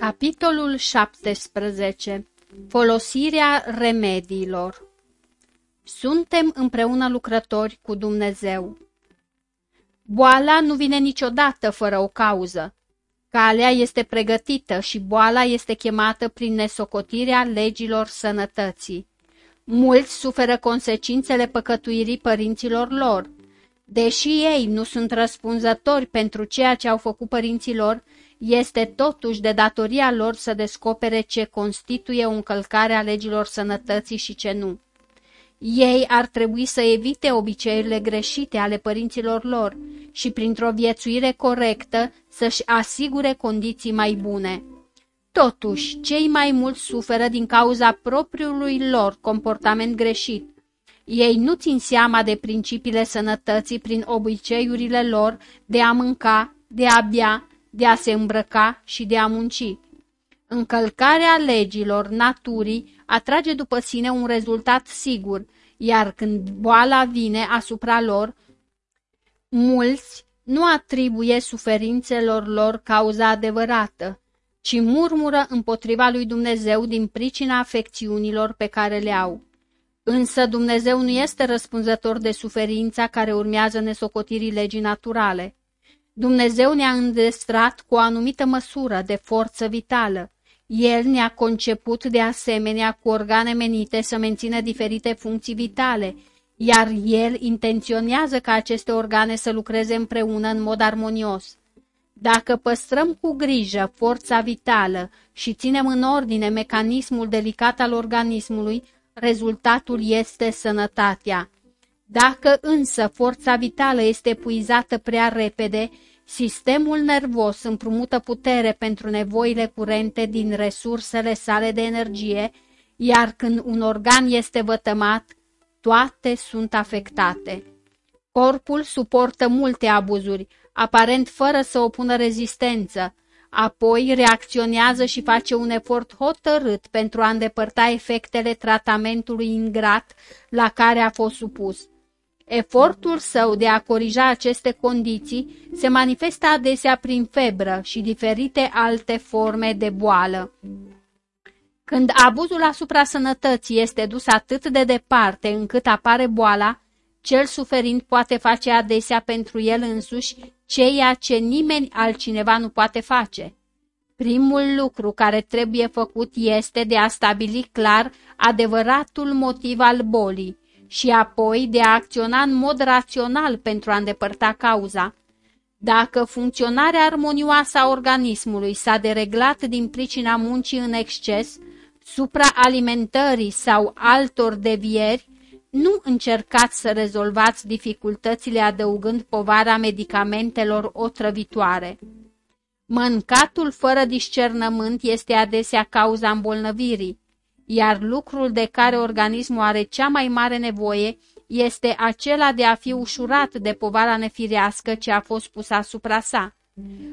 Capitolul 17. Folosirea remediilor Suntem împreună lucrători cu Dumnezeu. Boala nu vine niciodată fără o cauză. Calea este pregătită și boala este chemată prin nesocotirea legilor sănătății. Mulți suferă consecințele păcătuirii părinților lor. Deși ei nu sunt răspunzători pentru ceea ce au făcut părinților, este totuși de datoria lor să descopere ce constituie o încălcare a legilor sănătății și ce nu. Ei ar trebui să evite obiceiurile greșite ale părinților lor și, printr-o viețuire corectă, să-și asigure condiții mai bune. Totuși, cei mai mulți suferă din cauza propriului lor comportament greșit. Ei nu țin seama de principiile sănătății prin obiceiurile lor de a mânca, de a bea, de a se îmbrăca și de a munci. Încălcarea legilor naturii atrage după sine un rezultat sigur, iar când boala vine asupra lor, mulți nu atribuie suferințelor lor cauza adevărată, ci murmură împotriva lui Dumnezeu din pricina afecțiunilor pe care le au. Însă Dumnezeu nu este răspunzător de suferința care urmează nesocotirii legii naturale. Dumnezeu ne-a îndestrat cu o anumită măsură de forță vitală. El ne-a conceput de asemenea cu organe menite să mențină diferite funcții vitale, iar El intenționează ca aceste organe să lucreze împreună în mod armonios. Dacă păstrăm cu grijă forța vitală și ținem în ordine mecanismul delicat al organismului, rezultatul este sănătatea. Dacă însă forța vitală este puizată prea repede, sistemul nervos împrumută putere pentru nevoile curente din resursele sale de energie, iar când un organ este vătămat, toate sunt afectate. Corpul suportă multe abuzuri, aparent fără să opună rezistență, apoi reacționează și face un efort hotărât pentru a îndepărta efectele tratamentului ingrat la care a fost supus. Efortul său de a corija aceste condiții se manifestă adesea prin febră și diferite alte forme de boală. Când abuzul asupra sănătății este dus atât de departe încât apare boala, cel suferind poate face adesea pentru el însuși ceea ce nimeni altcineva nu poate face. Primul lucru care trebuie făcut este de a stabili clar adevăratul motiv al bolii și apoi de a acționa în mod rațional pentru a îndepărta cauza. Dacă funcționarea armonioasă a organismului s-a dereglat din pricina muncii în exces, supraalimentării sau altor devieri, nu încercați să rezolvați dificultățile adăugând povara medicamentelor otrăvitoare. Mâncatul fără discernământ este adesea cauza îmbolnăvirii, iar lucrul de care organismul are cea mai mare nevoie este acela de a fi ușurat de povara nefirească ce a fost pusă asupra sa.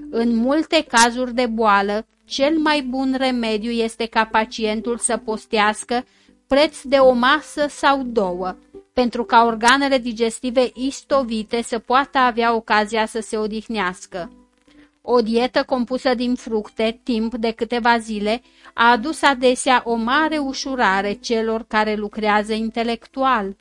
În multe cazuri de boală, cel mai bun remediu este ca pacientul să postească preț de o masă sau două, pentru ca organele digestive istovite să poată avea ocazia să se odihnească. O dietă compusă din fructe, timp de câteva zile, a adus adesea o mare ușurare celor care lucrează intelectual.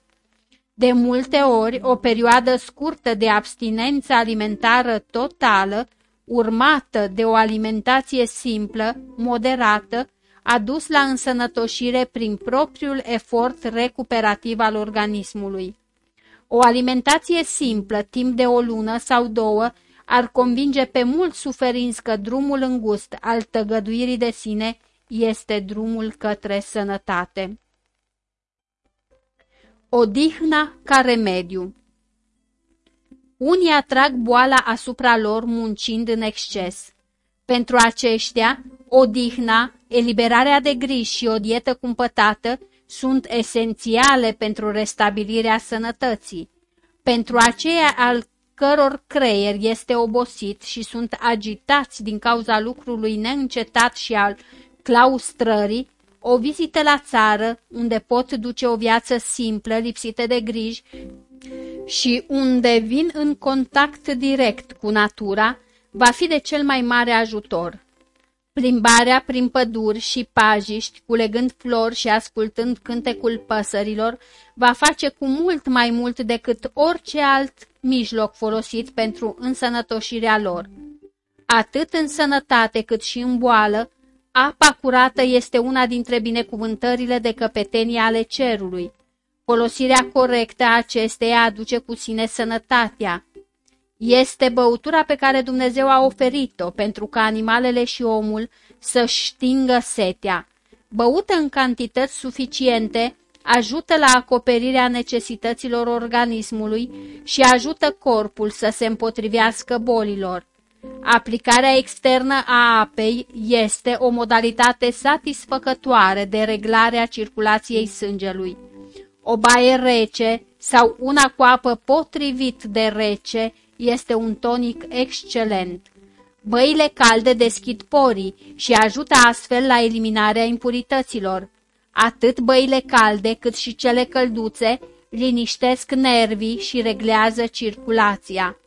De multe ori, o perioadă scurtă de abstinență alimentară totală, urmată de o alimentație simplă, moderată, a dus la însănătoșire prin propriul efort recuperativ al organismului. O alimentație simplă, timp de o lună sau două, ar convinge pe mulți suferinți că drumul îngust al tăgăduirii de sine este drumul către sănătate. Odihna ca remediu Unii atrag boala asupra lor muncind în exces. Pentru aceștia, odihna, eliberarea de griji și o dietă cumpătată sunt esențiale pentru restabilirea sănătății. Pentru aceia al căror creier este obosit și sunt agitați din cauza lucrului neîncetat și al claustrării, o vizită la țară, unde pot duce o viață simplă, lipsită de griji și unde vin în contact direct cu natura, va fi de cel mai mare ajutor. Plimbarea prin păduri și pajiști, culegând flori și ascultând cântecul păsărilor, va face cu mult mai mult decât orice alt mijloc folosit pentru însănătoșirea lor. Atât în sănătate cât și în boală, apa curată este una dintre binecuvântările de căpetenie ale cerului. Folosirea corectă a acesteia aduce cu sine sănătatea. Este băutura pe care Dumnezeu a oferit-o pentru ca animalele și omul să-și stingă setea. Băută în cantități suficiente, ajută la acoperirea necesităților organismului și ajută corpul să se împotrivească bolilor. Aplicarea externă a apei este o modalitate satisfăcătoare de reglare a circulației sângelui. O baie rece sau una cu apă potrivit de rece este un tonic excelent. Băile calde deschid porii și ajută astfel la eliminarea impurităților. Atât băile calde cât și cele călduțe liniștesc nervii și reglează circulația.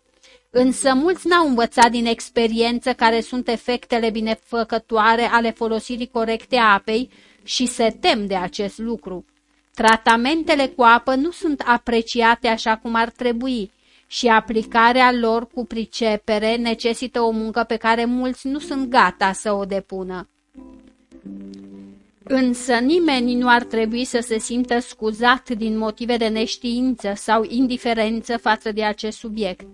Însă mulți n-au învățat din experiență care sunt efectele binefăcătoare ale folosirii corecte a apei și se tem de acest lucru. Tratamentele cu apă nu sunt apreciate așa cum ar trebui și aplicarea lor cu pricepere necesită o muncă pe care mulți nu sunt gata să o depună. Însă nimeni nu ar trebui să se simtă scuzat din motive de neștiință sau indiferență față de acest subiect.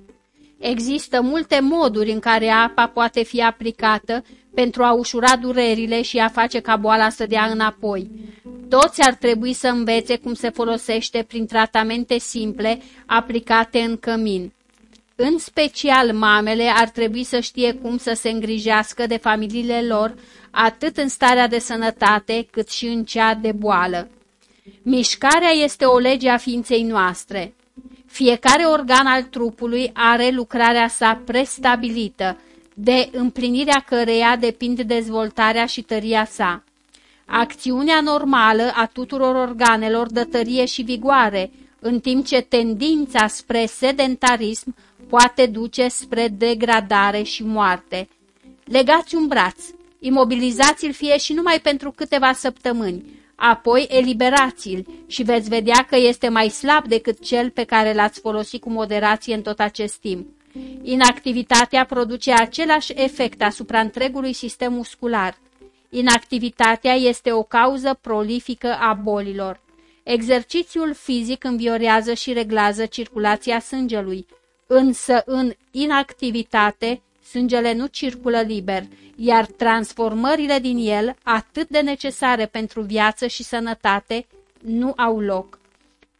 Există multe moduri în care apa poate fi aplicată pentru a ușura durerile și a face ca boala să dea înapoi. Toți ar trebui să învețe cum se folosește prin tratamente simple aplicate în cămin. În special, mamele ar trebui să știe cum să se îngrijească de familiile lor, atât în starea de sănătate, cât și în cea de boală. Mișcarea este o lege a ființei noastre. Fiecare organ al trupului are lucrarea sa prestabilită, de împlinirea căreia depind dezvoltarea și tăria sa. Acțiunea normală a tuturor organelor dă tărie și vigoare, în timp ce tendința spre sedentarism poate duce spre degradare și moarte. Legați un braț, imobilizați-l fie și numai pentru câteva săptămâni, apoi eliberați-l și veți vedea că este mai slab decât cel pe care l-ați folosit cu moderație în tot acest timp. Inactivitatea produce același efect asupra întregului sistem muscular. Inactivitatea este o cauză prolifică a bolilor. Exercițiul fizic înviorează și reglează circulația sângelui, însă în inactivitate sângele nu circulă liber, iar transformările din el, atât de necesare pentru viață și sănătate, nu au loc.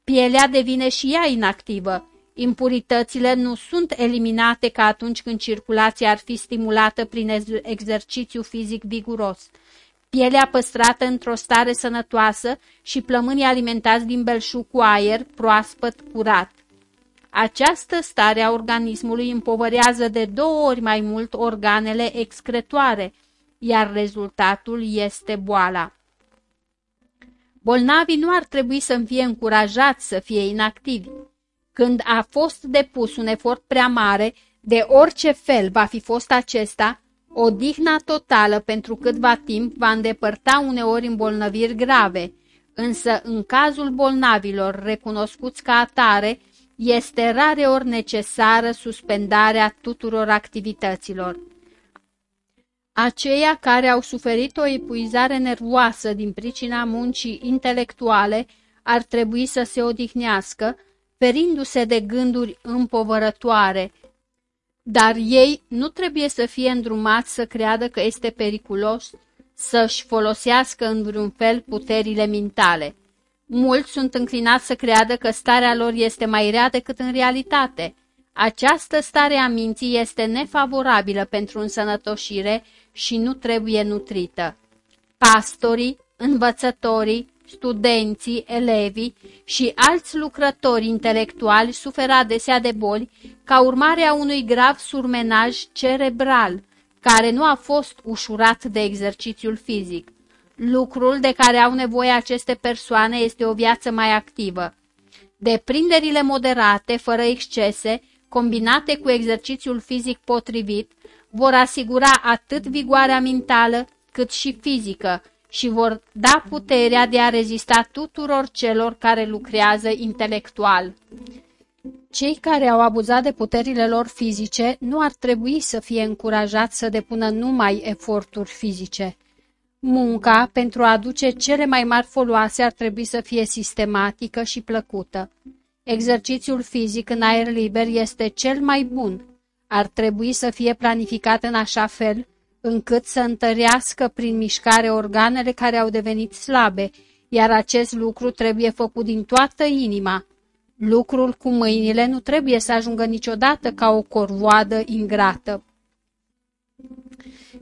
Pielea devine și ea inactivă. Impuritățile nu sunt eliminate ca atunci când circulația ar fi stimulată prin exercițiu fizic viguros. Pielea păstrată într-o stare sănătoasă și plămânii alimentați din belșug cu aer proaspăt curat. Această stare a organismului împovărează de două ori mai mult organele excretoare, iar rezultatul este boala. Bolnavii nu ar trebui să fie încurajați să fie inactivi. Când a fost depus un efort prea mare, de orice fel va fi fost acesta, odihna totală pentru câtva timp va îndepărta uneori îmbolnăviri grave, însă în cazul bolnavilor recunoscuți ca atare, este rareori necesară suspendarea tuturor activităților. Aceia care au suferit o epuizare nervoasă din pricina muncii intelectuale ar trebui să se odihnească, ferindu-se de gânduri împovărătoare, dar ei nu trebuie să fie îndrumați să creadă că este periculos să-și folosească în vreun fel puterile mentale. Mulți sunt înclinați să creadă că starea lor este mai rea decât în realitate. Această stare a minții este nefavorabilă pentru însănătoșire și nu trebuie nutrită. Pastorii, învățătorii, studenții, elevii și alți lucrători intelectuali suferă adesea de boli ca urmare a unui grav surmenaj cerebral, care nu a fost ușurat de exercițiul fizic. Lucrul de care au nevoie aceste persoane este o viață mai activă. Deprinderile moderate, fără excese, combinate cu exercițiul fizic potrivit, vor asigura atât vigoarea mentală cât și fizică și vor da puterea de a rezista tuturor celor care lucrează intelectual. Cei care au abuzat de puterile lor fizice nu ar trebui să fie încurajați să depună numai eforturi fizice. Munca, pentru a aduce cele mai mari foloase, ar trebui să fie sistematică și plăcută. Exercițiul fizic în aer liber este cel mai bun. Ar trebui să fie planificat în așa fel încât să întărească prin mișcare organele care au devenit slabe, iar acest lucru trebuie făcut din toată inima. Lucrul cu mâinile nu trebuie să ajungă niciodată ca o corvoadă ingrată.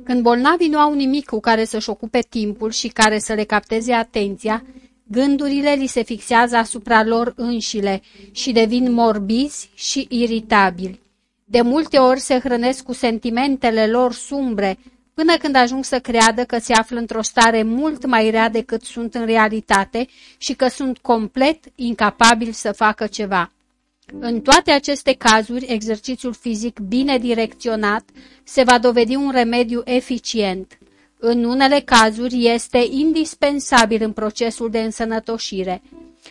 Când bolnavii nu au nimic cu care să-și ocupe timpul și care să le capteze atenția, gândurile li se fixează asupra lor înșile și devin morbizi și iritabili. De multe ori se hrănesc cu sentimentele lor sumbre, până când ajung să creadă că se află într-o stare mult mai rea decât sunt în realitate și că sunt complet incapabili să facă ceva. În toate aceste cazuri, exercițiul fizic bine direcționat se va dovedi un remediu eficient. În unele cazuri este indispensabil în procesul de însănătoșire.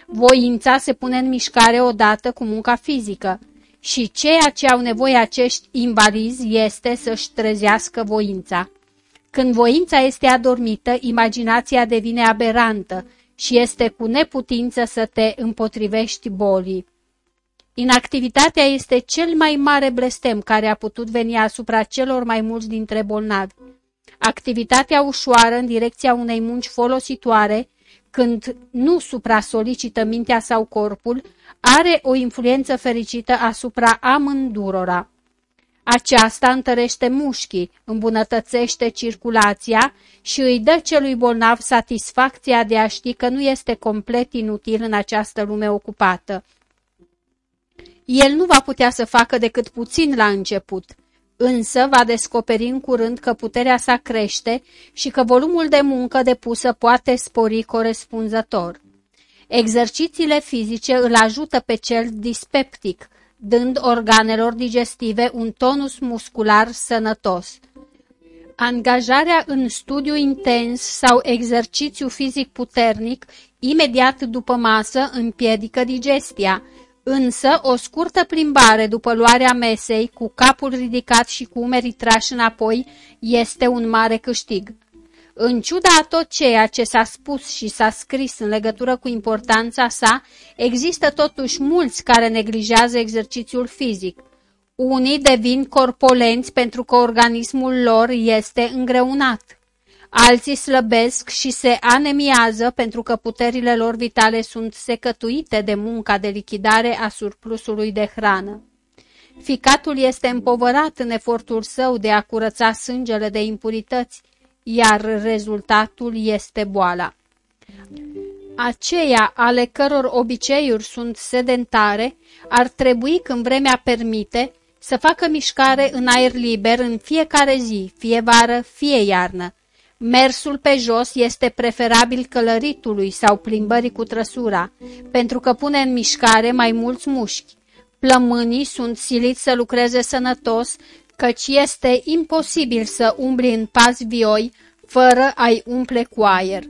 Voința se pune în mișcare odată cu munca fizică și ceea ce au nevoie acești invalizi este să-și trezească voința. Când voința este adormită, imaginația devine aberantă și este cu neputință să te împotrivești bolii. Inactivitatea este cel mai mare blestem care a putut veni asupra celor mai mulți dintre bolnavi. Activitatea ușoară în direcția unei munci folositoare, când nu supra-solicită mintea sau corpul, are o influență fericită asupra amândurora. Aceasta întărește mușchii, îmbunătățește circulația și îi dă celui bolnav satisfacția de a ști că nu este complet inutil în această lume ocupată. El nu va putea să facă decât puțin la început, însă va descoperi în curând că puterea sa crește și că volumul de muncă depusă poate spori corespunzător. Exercițiile fizice îl ajută pe cel dispeptic, dând organelor digestive un tonus muscular sănătos. Angajarea în studiu intens sau exercițiu fizic puternic, imediat după masă, împiedică digestia, însă o scurtă plimbare după luarea mesei, cu capul ridicat și cu umerii trași înapoi, este un mare câștig. În ciuda a tot ceea ce s-a spus și s-a scris în legătură cu importanța sa, există totuși mulți care neglijează exercițiul fizic. Unii devin corpolenți pentru că organismul lor este îngreunat. Alții slăbesc și se anemiază pentru că puterile lor vitale sunt secătuite de munca de lichidare a surplusului de hrană. Ficatul este împovărat în efortul său de a curăța sângele de impurități, iar rezultatul este boala. Aceia ale căror obiceiuri sunt sedentare ar trebui, când vremea permite, să facă mișcare în aer liber în fiecare zi, fie vară, fie iarnă. Mersul pe jos este preferabil călăritului sau plimbării cu trăsura, pentru că pune în mișcare mai mulți mușchi. Plămânii sunt siliți să lucreze sănătos căci este imposibil să umbli în pas vioi fără a-i umple cu aer.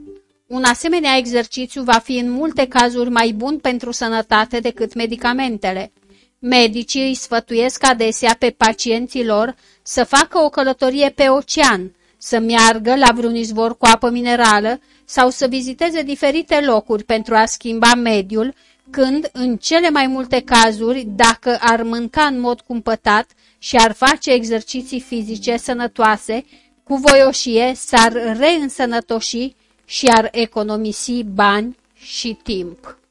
Un asemenea exercițiu va fi în multe cazuri mai bun pentru sănătate decât medicamentele. Medicii îi sfătuiesc adesea pe pacienții lor să facă o călătorie pe ocean, să meargă la vreun izvor cu apă minerală sau să viziteze diferite locuri pentru a schimba mediul, când, în cele mai multe cazuri, dacă ar mânca în mod cumpătat, și ar face exerciții fizice sănătoase, cu voioșie s-ar reînsănătoși și ar economisi bani și timp.